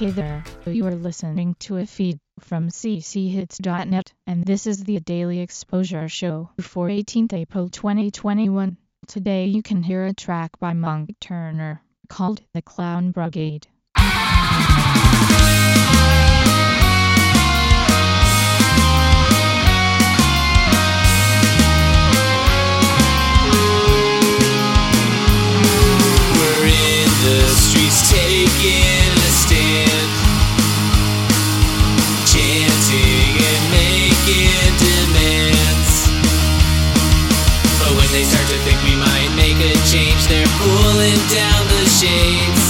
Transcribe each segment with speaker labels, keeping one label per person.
Speaker 1: Hey there, you are listening to a feed from cchits.net, and this is the Daily Exposure Show for 18th April 2021. Today you can hear a track by Monk Turner called The Clown Brigade.
Speaker 2: Think we might make a change, they're pulling down the shades.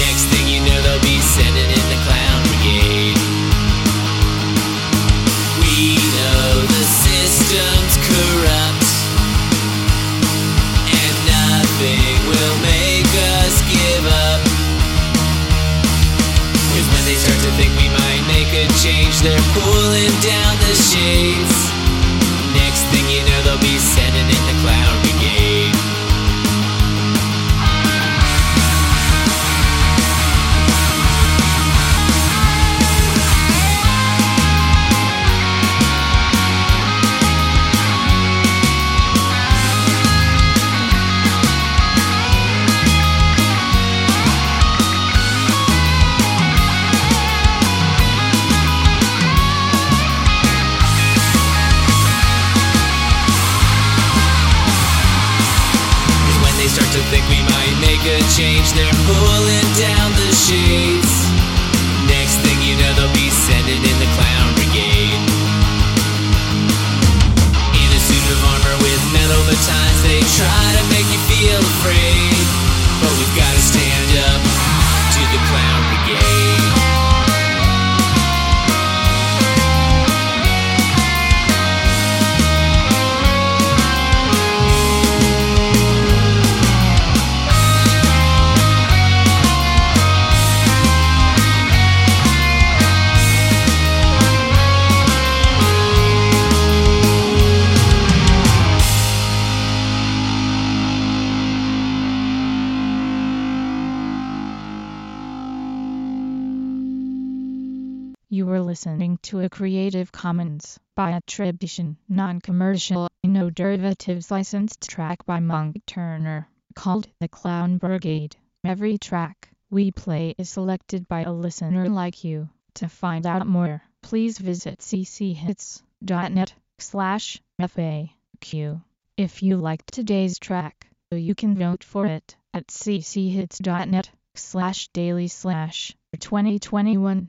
Speaker 2: Next thing you know, they'll be sending in the clown brigade. We know the system's corrupt and nothing will make us give up. Cause when they start to think we might make a change, they're pulling down the shades. Think we might make a change, they're pulling down the shades. Next thing you know, they'll be sending in You
Speaker 1: were listening to a Creative Commons by attribution, non-commercial, no derivatives licensed track by Monk Turner called The Clown Brigade. Every track we play is selected by a listener like you. To find out more, please visit cchits.net slash FAQ. If you liked today's track, you can vote for it at cchits.net slash daily slash 2021